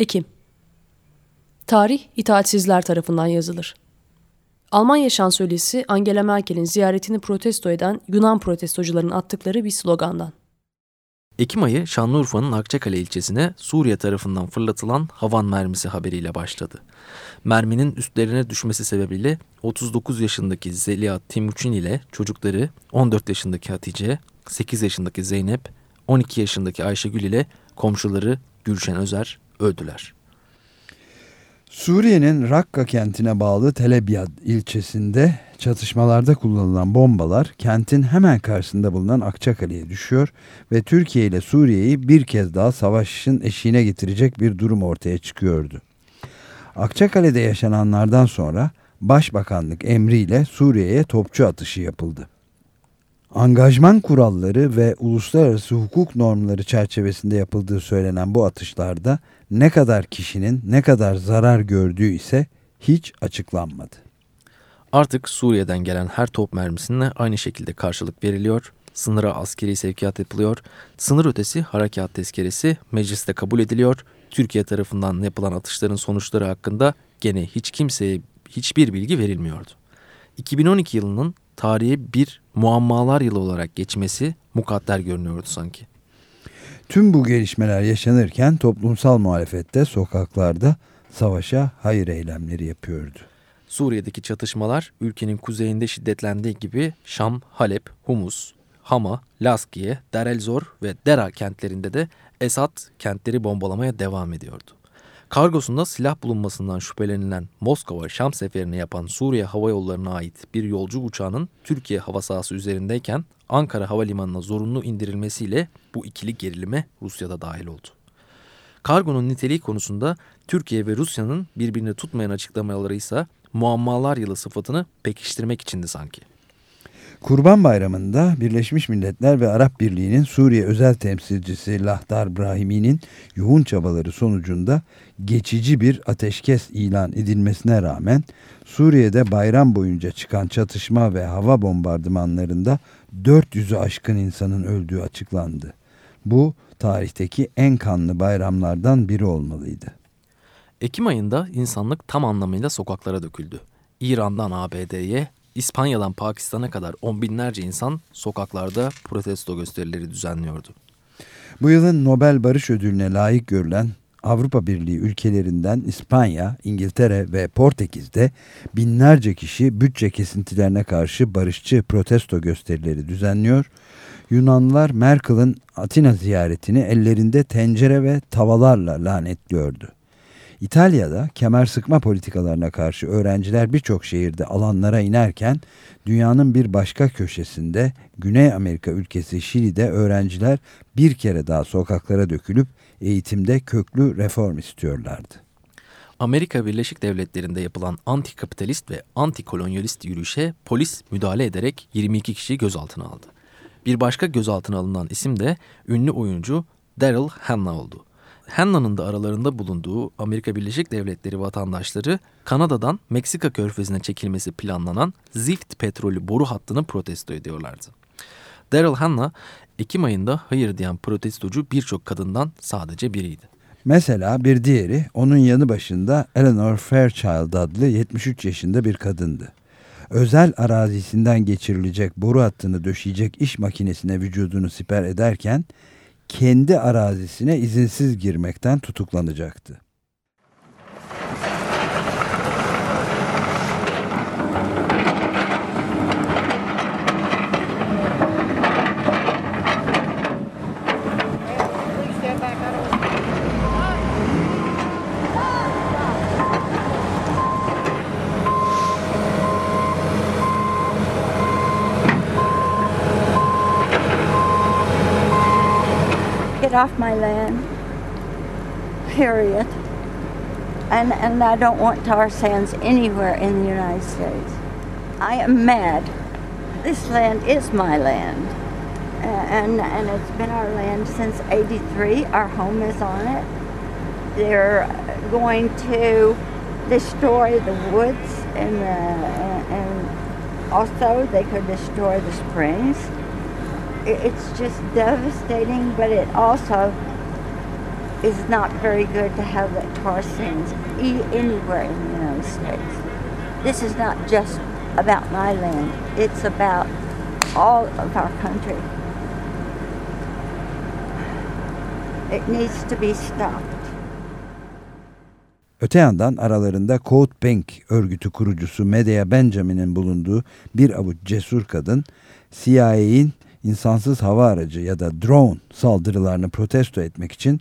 Ekim Tarih itaatsizler tarafından yazılır. Almanya şansölyesi Angela Merkel'in ziyaretini protesto eden Yunan protestocuların attıkları bir slogandan. Ekim ayı Şanlıurfa'nın Akçakale ilçesine Suriye tarafından fırlatılan havan mermisi haberiyle başladı. Merminin üstlerine düşmesi sebebiyle 39 yaşındaki Zeliha Timuçin ile çocukları 14 yaşındaki Hatice, 8 yaşındaki Zeynep, 12 yaşındaki Ayşegül ile komşuları Gülşen Özer öldüler. Suriye'nin Rakka kentine bağlı Telebyad ilçesinde çatışmalarda kullanılan bombalar kentin hemen karşısında bulunan Akçakale'ye düşüyor ve Türkiye ile Suriye'yi bir kez daha savaşın eşiğine getirecek bir durum ortaya çıkıyordu. Akçakale'de yaşananlardan sonra Başbakanlık emriyle Suriye'ye topçu atışı yapıldı. Angajman kuralları ve uluslararası hukuk normları çerçevesinde yapıldığı söylenen bu atışlarda ne kadar kişinin ne kadar zarar gördüğü ise hiç açıklanmadı. Artık Suriye'den gelen her top mermisine aynı şekilde karşılık veriliyor, sınıra askeri sevkiyat yapılıyor, sınır ötesi harekat tezkeresi mecliste kabul ediliyor, Türkiye tarafından yapılan atışların sonuçları hakkında gene hiç kimseye hiçbir bilgi verilmiyordu. 2012 yılının tarihe bir muammalar yılı olarak geçmesi mukadder görünüyordu sanki. Tüm bu gelişmeler yaşanırken toplumsal muhalefette sokaklarda savaşa hayır eylemleri yapıyordu. Suriye'deki çatışmalar ülkenin kuzeyinde şiddetlendiği gibi Şam, Halep, Humus, Hama, Laskiye, Deir Zor ve Dera kentlerinde de Esad kentleri bombalamaya devam ediyordu. Kargosunda silah bulunmasından şüphelenilen Moskova Şam seferini yapan Suriye Hava Yolları'na ait bir yolcu uçağının Türkiye hava sahası üzerindeyken Ankara Havalimanı'na zorunlu indirilmesiyle bu ikili gerilime Rusya'da dahil oldu. Kargonun niteliği konusunda Türkiye ve Rusya'nın birbirini tutmayan açıklamaları ise muammalar yılı sıfatını pekiştirmek içindi sanki. Kurban Bayramı'nda Birleşmiş Milletler ve Arap Birliği'nin Suriye özel temsilcisi Lahdar Brahimi'nin yoğun çabaları sonucunda geçici bir ateşkes ilan edilmesine rağmen Suriye'de bayram boyunca çıkan çatışma ve hava bombardımanlarında 400'ü aşkın insanın öldüğü açıklandı. Bu tarihteki en kanlı bayramlardan biri olmalıydı. Ekim ayında insanlık tam anlamıyla sokaklara döküldü. İran'dan ABD'ye, İspanya'dan Pakistan'a kadar on binlerce insan sokaklarda protesto gösterileri düzenliyordu. Bu yılın Nobel Barış Ödülüne layık görülen Avrupa Birliği ülkelerinden İspanya, İngiltere ve Portekiz'de binlerce kişi bütçe kesintilerine karşı barışçı protesto gösterileri düzenliyor. Yunanlılar Merkel'in Atina ziyaretini ellerinde tencere ve tavalarla lanetliyordu. İtalya'da kemer sıkma politikalarına karşı öğrenciler birçok şehirde alanlara inerken dünyanın bir başka köşesinde Güney Amerika ülkesi Şili'de öğrenciler bir kere daha sokaklara dökülüp eğitimde köklü reform istiyorlardı. Amerika Birleşik Devletleri'nde yapılan antikapitalist ve antikolonyalist yürüyüşe polis müdahale ederek 22 kişi gözaltına aldı. Bir başka gözaltına alınan isim de ünlü oyuncu Daryl Hannah oldu. Hannah'nın da aralarında bulunduğu Amerika Birleşik Devletleri vatandaşları Kanada'dan Meksika körfezine çekilmesi planlanan Zift petrolü boru hattını protesto ediyorlardı. Daryl Hannah, Ekim ayında hayır diyen protestocu birçok kadından sadece biriydi. Mesela bir diğeri onun yanı başında Eleanor Fairchild adlı 73 yaşında bir kadındı. Özel arazisinden geçirilecek boru hattını döşeyecek iş makinesine vücudunu siper ederken kendi arazisine izinsiz girmekten tutuklanacaktı. Off my land. Period. And, and I don't want tar sands anywhere in the United States. I am mad. This land is my land. And, and it's been our land since 83. Our home is on it. They're going to destroy the woods and, the, and also they could destroy the springs it's just devastating, but it also is not very good to have that tar sands anywhere in the United States. This is not just about my land, it's about all of our country. It needs to be stopped. Öte yandan aralarında Code Bank örgütü kurucusu Medea Benjamin'in bulunduğu bir avuç cesur kadın CIA'in insansız hava aracı ya da drone saldırılarını protesto etmek için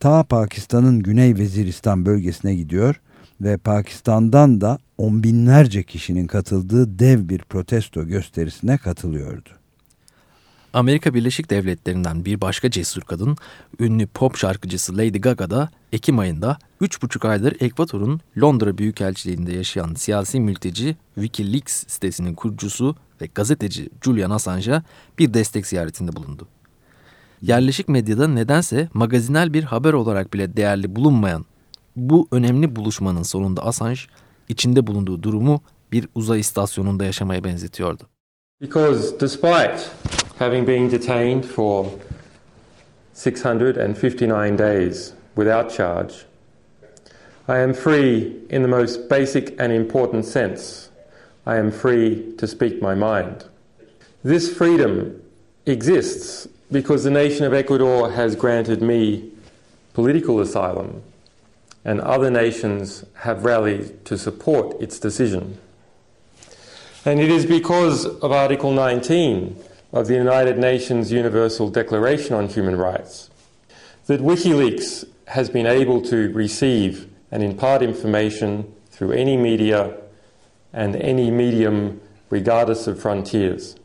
ta Pakistan'ın Güney Veziristan bölgesine gidiyor ve Pakistan'dan da on binlerce kişinin katıldığı dev bir protesto gösterisine katılıyordu. Amerika Birleşik Devletleri'nden bir başka cesur kadın, ünlü pop şarkıcısı Lady Gaga da Ekim ayında 3,5 aydır Ekvator'un Londra Büyükelçiliğinde yaşayan siyasi mülteci Wikileaks sitesinin kurucusu ve gazeteci Julian Assange'a bir destek ziyaretinde bulundu. Yerleşik medyada nedense magazinel bir haber olarak bile değerli bulunmayan bu önemli buluşmanın sonunda Assange içinde bulunduğu durumu bir uzay istasyonunda yaşamaya benzetiyordu. Because despite having been detained for 659 days without charge, I am free in the most basic and important sense. I am free to speak my mind. This freedom exists because the nation of Ecuador has granted me political asylum and other nations have rallied to support its decision. And it is because of Article 19 of the United Nations Universal Declaration on Human Rights that WikiLeaks has been able to receive and impart information through any media and any medium, regardless of frontiers.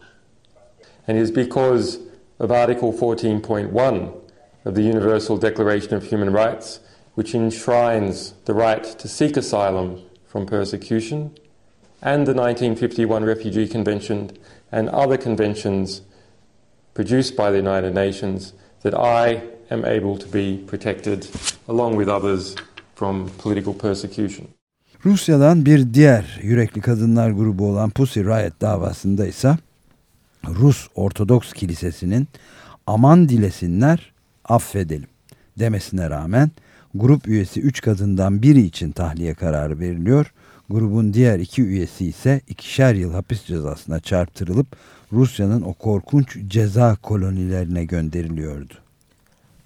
And it is because of Article 14.1 of the Universal Declaration of Human Rights which enshrines the right to seek asylum from persecution, and the 1951 Refugee Convention and other conventions produced by the United Nations, that I am able to be protected, along with others, from political persecution. Rusya'dan bir diğer yürekli kadınlar grubu olan Pussy Riot davasında ise Rus Ortodoks Kilisesi'nin aman dilesinler affedelim demesine rağmen Grup üyesi 3 kadından biri için tahliye kararı veriliyor. Grubun diğer iki üyesi ise ikişer yıl hapis cezasına çarptırılıp Rusya'nın o korkunç ceza kolonilerine gönderiliyordu.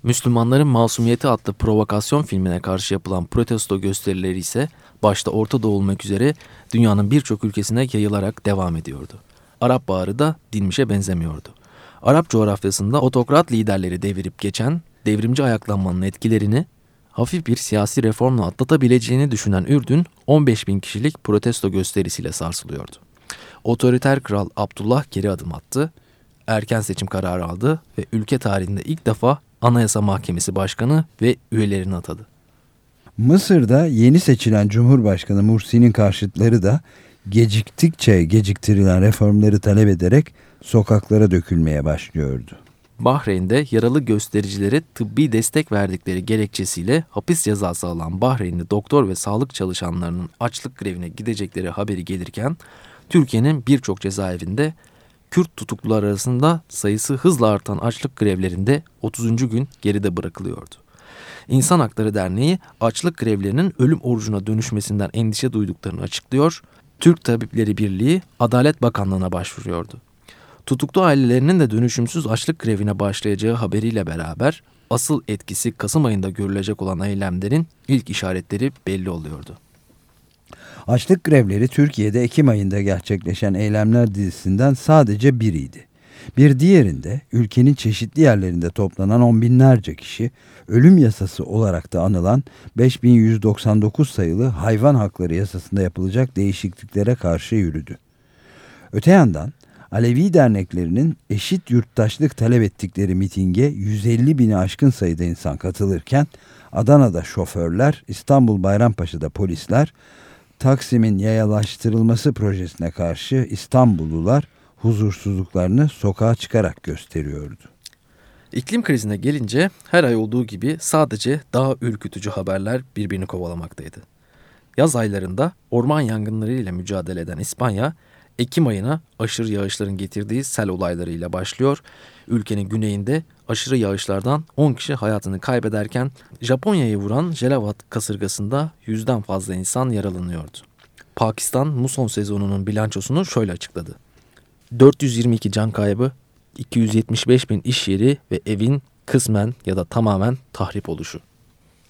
Müslümanların Masumiyeti adlı provokasyon filmine karşı yapılan protesto gösterileri ise başta Orta Doğu olmak üzere dünyanın birçok ülkesine yayılarak devam ediyordu. Arap Baharı da dinmişe benzemiyordu. Arap coğrafyasında otokrat liderleri devirip geçen devrimci ayaklanmanın etkilerini hafif bir siyasi reformla atlatabileceğini düşünen Ürdün 15 bin kişilik protesto gösterisiyle sarsılıyordu. Otoriter kral Abdullah geri adım attı, erken seçim kararı aldı ve ülke tarihinde ilk defa Anayasa Mahkemesi Başkanı ve üyelerini atadı. Mısır'da yeni seçilen Cumhurbaşkanı Mursi'nin karşıtları da geciktikçe geciktirilen reformları talep ederek sokaklara dökülmeye başlıyordu. Bahreyn'de yaralı göstericilere tıbbi destek verdikleri gerekçesiyle hapis cezası alan Bahreynli doktor ve sağlık çalışanlarının açlık grevine gidecekleri haberi gelirken Türkiye'nin birçok cezaevinde Kürt tutuklular arasında sayısı hızla artan açlık grevlerinde 30. gün geride bırakılıyordu. İnsan Hakları Derneği açlık grevlerinin ölüm orucuna dönüşmesinden endişe duyduklarını açıklıyor, Türk Tabipleri Birliği Adalet Bakanlığı'na başvuruyordu. Tutuklu ailelerinin de dönüşümsüz açlık grevine başlayacağı haberiyle beraber asıl etkisi Kasım ayında görülecek olan eylemlerin ilk işaretleri belli oluyordu. Açlık grevleri Türkiye'de Ekim ayında gerçekleşen eylemler dizisinden sadece biriydi. Bir diğerinde ülkenin çeşitli yerlerinde toplanan on binlerce kişi ölüm yasası olarak da anılan 5199 sayılı hayvan hakları yasasında yapılacak değişikliklere karşı yürüdü. Öte yandan Alevi derneklerinin eşit yurttaşlık talep ettikleri mitinge 150 bini aşkın sayıda insan katılırken Adana'da şoförler, İstanbul Bayrampaşa'da polisler, Taksim'in yayalaştırılması projesine karşı İstanbullular huzursuzluklarını sokağa çıkarak gösteriyordu. İklim krizine gelince her ay olduğu gibi sadece daha ürkütücü haberler birbirini kovalamaktaydı. Yaz aylarında orman yangınlarıyla mücadele eden İspanya Ekim ayına aşırı yağışların getirdiği sel olaylarıyla başlıyor. Ülkenin güneyinde aşırı yağışlardan 10 kişi hayatını kaybederken Japonya'yı vuran Jelavat kasırgasında yüzden fazla insan yaralanıyordu. Pakistan muson sezonunun bilançosunu şöyle açıkladı. 422 can kaybı, 275 bin iş yeri ve evin kısmen ya da tamamen tahrip oluşu.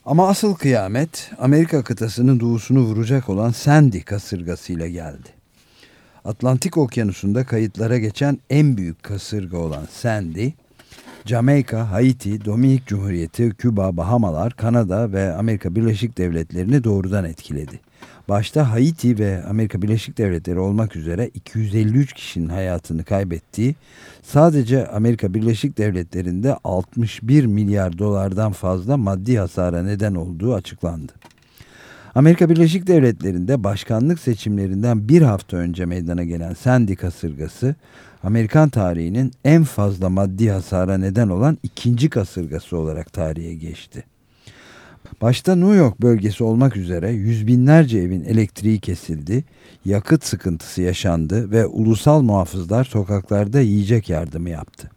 Ama asıl kıyamet Amerika kıtasının doğusunu vuracak olan Sandy kasırgasıyla geldi. Atlantik Okyanusu'nda kayıtlara geçen en büyük kasırga olan Sandy, Jamaika, Haiti, Dominik Cumhuriyeti, Küba, Bahamalar, Kanada ve Amerika Birleşik Devletleri'ni doğrudan etkiledi. Başta Haiti ve Amerika Birleşik Devletleri olmak üzere 253 kişinin hayatını kaybettiği, sadece Amerika Birleşik Devletleri'nde 61 milyar dolardan fazla maddi hasara neden olduğu açıklandı. Amerika Birleşik Devletleri'nde başkanlık seçimlerinden bir hafta önce meydana gelen Sandy kasırgası, Amerikan tarihinin en fazla maddi hasara neden olan ikinci kasırgası olarak tarihe geçti. Başta New York bölgesi olmak üzere yüz binlerce evin elektriği kesildi, yakıt sıkıntısı yaşandı ve ulusal muhafızlar sokaklarda yiyecek yardımı yaptı.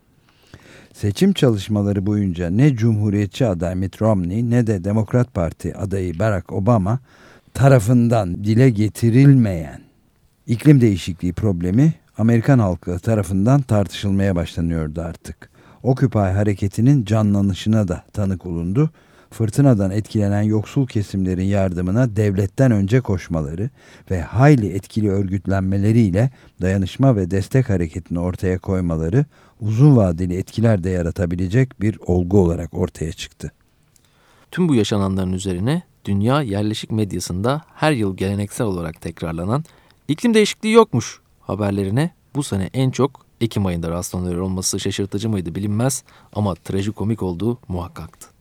Seçim çalışmaları boyunca ne Cumhuriyetçi aday Mitt Romney ne de Demokrat Parti adayı Barack Obama tarafından dile getirilmeyen iklim değişikliği problemi Amerikan halkı tarafından tartışılmaya başlanıyordu artık. Occupy hareketinin canlanışına da tanık olundu. Fırtınadan etkilenen yoksul kesimlerin yardımına devletten önce koşmaları ve hayli etkili örgütlenmeleriyle dayanışma ve destek hareketini ortaya koymaları uzun vadeli etkiler de yaratabilecek bir olgu olarak ortaya çıktı. Tüm bu yaşananların üzerine dünya yerleşik medyasında her yıl geleneksel olarak tekrarlanan iklim değişikliği yokmuş haberlerine bu sene en çok Ekim ayında rastlanıyor olması şaşırtıcı mıydı bilinmez ama trajikomik olduğu muhakkaktı.